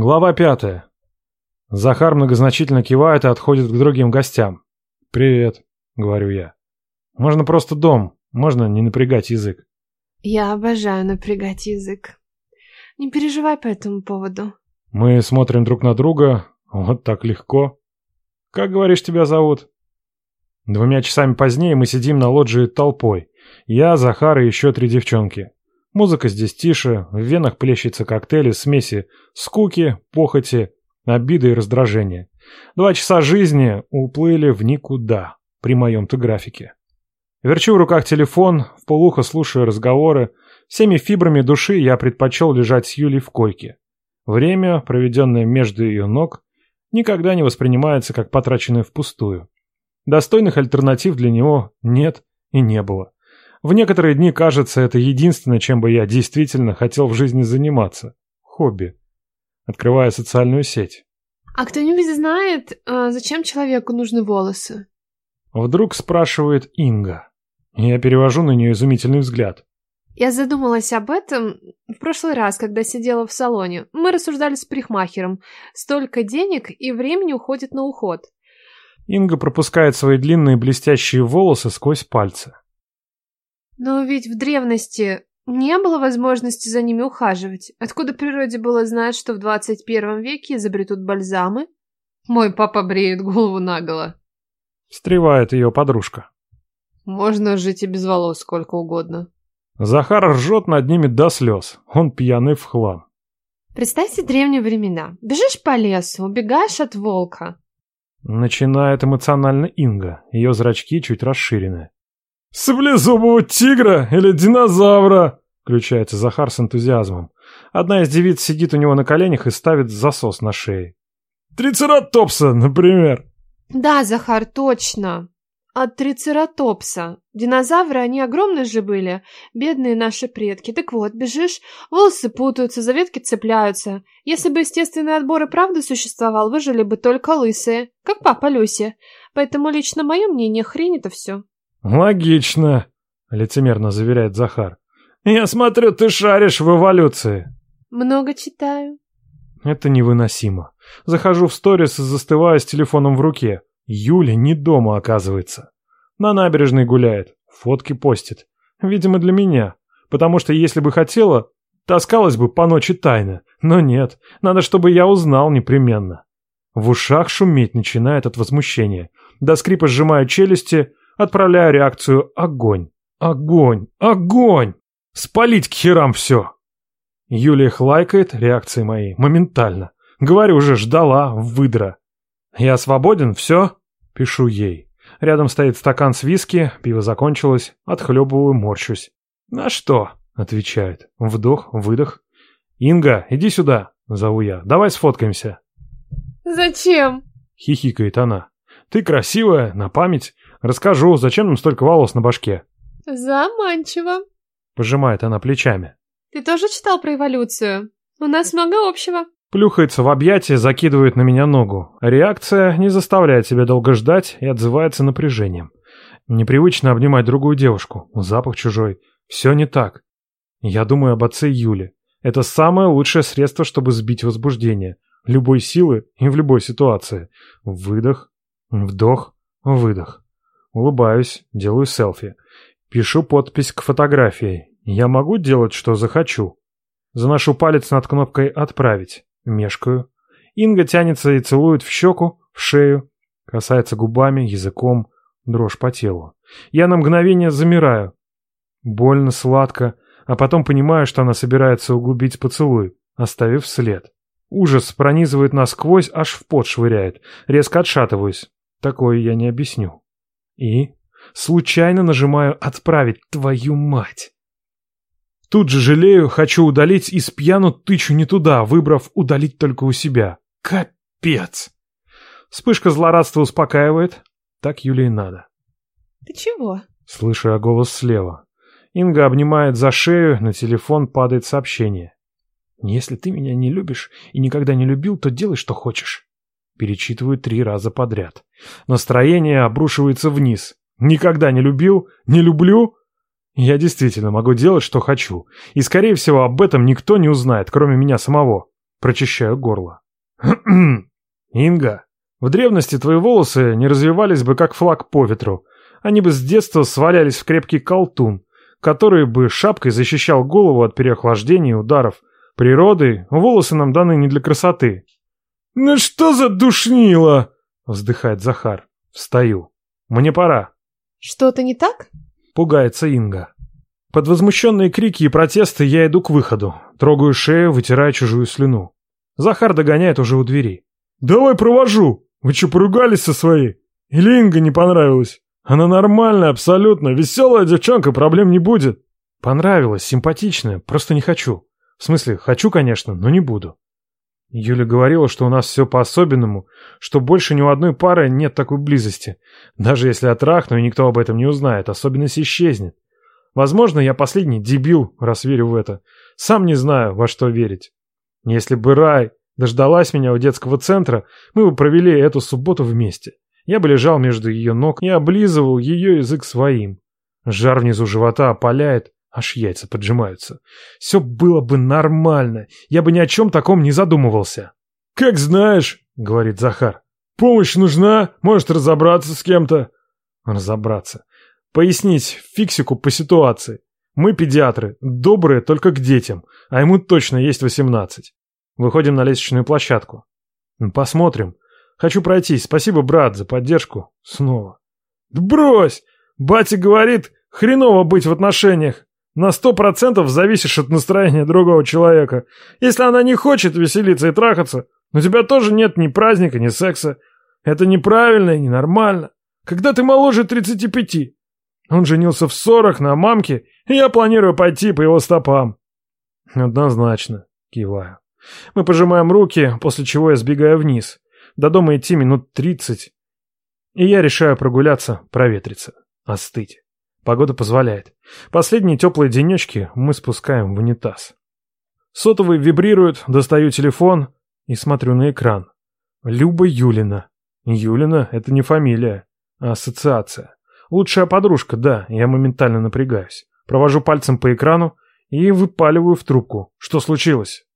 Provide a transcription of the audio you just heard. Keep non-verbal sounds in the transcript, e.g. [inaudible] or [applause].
Глава пятая. Захар многозначительно кивает и отходит к другим гостям. «Привет», — говорю я. «Можно просто дом, можно не напрягать язык». Я обожаю напрягать язык. Не переживай по этому поводу. Мы смотрим друг на друга, вот так легко. «Как, говоришь, тебя зовут?» Двумя часами позднее мы сидим на лоджии толпой. Я, Захар и еще три девчонки. Музыка здесь тише, в венах плещется коктейли смеси скуки, похоти, обиды и раздражения. Два часа жизни уплыли в никуда при моем-то графике. Верчу в руках телефон, в полухо слушаю разговоры. Всеми фибрами души я предпочел лежать с Юлей в койке. Время, проведенное между ее ног, никогда не воспринимается как потраченное впустую. Достойных альтернатив для него нет и не было. В некоторые дни кажется, это единственное, чем бы я действительно хотел в жизни заниматься. Хобби. Открывая социальную сеть. А кто-нибудь знает, а, зачем человеку нужны волосы? Вдруг спрашивает Инга. Я перевожу на нее изумительный взгляд. Я задумалась об этом в прошлый раз, когда сидела в салоне. Мы рассуждали с парикмахером. Столько денег и времени уходит на уход. Инга пропускает свои длинные блестящие волосы сквозь пальцы. Но ведь в древности не было возможности за ними ухаживать. Откуда природе было знать, что в 21 веке изобретут бальзамы? Мой папа бреет голову наголо. Встревает ее подружка. Можно жить и без волос сколько угодно. Захар ржет над ними до слез. Он пьяный в хлам. Представьте древние времена. Бежишь по лесу, убегаешь от волка. Начинает эмоционально Инга. Ее зрачки чуть расширены. «Саблезубого тигра или динозавра?» Включается Захар с энтузиазмом. Одна из девиц сидит у него на коленях и ставит засос на шее. «Трицератопса, например!» Да, Захар, точно. От трицератопса. Динозавры, они огромные же были. Бедные наши предки. Так вот, бежишь, волосы путаются, за ветки цепляются. Если бы естественный отбор и правда существовал, выжили бы только лысые, как папа Люси. Поэтому лично мое мнение, хрень это все. «Логично», — лицемерно заверяет Захар. «Я смотрю, ты шаришь в эволюции». «Много читаю». Это невыносимо. Захожу в сторис и застываю с телефоном в руке. Юля не дома, оказывается. На набережной гуляет, фотки постит. Видимо, для меня. Потому что если бы хотела, таскалась бы по ночи тайно. Но нет, надо, чтобы я узнал непременно. В ушах шуметь начинает от возмущения. До скрипа сжимаю челюсти, Отправляю реакцию «Огонь! Огонь! Огонь!» Спалить к херам все! Юлия хлайкает реакции моей моментально. Говорю уже, ждала, выдра. Я свободен, все? Пишу ей. Рядом стоит стакан с виски, пиво закончилось, отхлебываю, морщусь. «На что?» — отвечает. Вдох, выдох. «Инга, иди сюда!» — зову я. «Давай сфоткаемся!» «Зачем?» — хихикает она. «Ты красивая, на память. Расскажу, зачем нам столько волос на башке?» «Заманчиво», — пожимает она плечами. «Ты тоже читал про эволюцию? У нас много общего». Плюхается в объятия, закидывает на меня ногу. Реакция не заставляет себя долго ждать и отзывается напряжением. Непривычно обнимать другую девушку, запах чужой. Все не так. Я думаю об отце Юли. Это самое лучшее средство, чтобы сбить возбуждение. Любой силы и в любой ситуации. Выдох, вдох, выдох. Улыбаюсь, делаю селфи. Пишу подпись к фотографии. Я могу делать, что захочу. Заношу палец над кнопкой «Отправить». Мешкаю. Инга тянется и целует в щеку, в шею. Касается губами, языком. Дрожь по телу. Я на мгновение замираю. Больно, сладко. А потом понимаю, что она собирается углубить поцелуй, оставив след. Ужас пронизывает насквозь, аж в пот швыряет. Резко отшатываюсь. Такое я не объясню. И случайно нажимаю «Отправить, твою мать!». Тут же жалею, хочу удалить и с пьяну тычу не туда, выбрав удалить только у себя. Капец! Вспышка злорадства успокаивает. Так Юле и надо. «Ты чего?» Слышу я голос слева. Инга обнимает за шею, на телефон падает сообщение. «Если ты меня не любишь и никогда не любил, то делай, что хочешь». Перечитываю три раза подряд. Настроение обрушивается вниз. Никогда не любил, не люблю. Я действительно могу делать, что хочу. И, скорее всего, об этом никто не узнает, кроме меня самого. Прочищаю горло. [clears throat] Инга, в древности твои волосы не развивались бы как флаг по ветру. Они бы с детства свалялись в крепкий колтун, который бы шапкой защищал голову от переохлаждения и ударов. Природой волосы нам даны не для красоты. «Ну что за душнило?» — вздыхает Захар. Встаю. «Мне пора». «Что-то не так?» — пугается Инга. Под возмущенные крики и протесты я иду к выходу. Трогаю шею, вытирая чужую слюну. Захар догоняет уже у двери. «Давай провожу! Вы что, поругались со своей? Или Инга не понравилась? Она нормальная, абсолютно, веселая девчонка, проблем не будет». «Понравилась, симпатичная, просто не хочу. В смысле, хочу, конечно, но не буду». Юля говорила, что у нас все по-особенному, что больше ни у одной пары нет такой близости. Даже если отрахну, и никто об этом не узнает, особенность исчезнет. Возможно, я последний дебил, раз верю в это. Сам не знаю, во что верить. Если бы Рай дождалась меня у детского центра, мы бы провели эту субботу вместе. Я бы лежал между ее ног и облизывал ее язык своим. Жар внизу живота опаляет, аж яйца поджимаются. Все было бы нормально, я бы ни о чем таком не задумывался. «Как знаешь», — говорит Захар. «Помощь нужна, может разобраться с кем-то». Разобраться. Пояснить фиксику по ситуации. Мы педиатры, добрые только к детям, а ему точно есть восемнадцать. Выходим на лестничную площадку. Посмотрим. Хочу пройтись. Спасибо, брат, за поддержку. Снова. Да брось! Батя говорит, хреново быть в отношениях. На сто процентов зависишь от настроения другого человека. Если она не хочет веселиться и трахаться, у тебя тоже нет ни праздника, ни секса. Это неправильно и ненормально. Когда ты моложе 35, он женился в сорок на мамке, и я планирую пойти по его стопам. Однозначно, киваю. Мы пожимаем руки, после чего я сбегаю вниз. До дома идти минут тридцать. И я решаю прогуляться, проветриться, остыть. Погода позволяет. Последние теплые денечки мы спускаем в унитаз. Сотовый вибрирует, достаю телефон и смотрю на экран. Люба Юлина. Юлина — это не фамилия, а ассоциация. Лучшая подружка, да, я моментально напрягаюсь. Провожу пальцем по экрану и выпаливаю в трубку. Что случилось?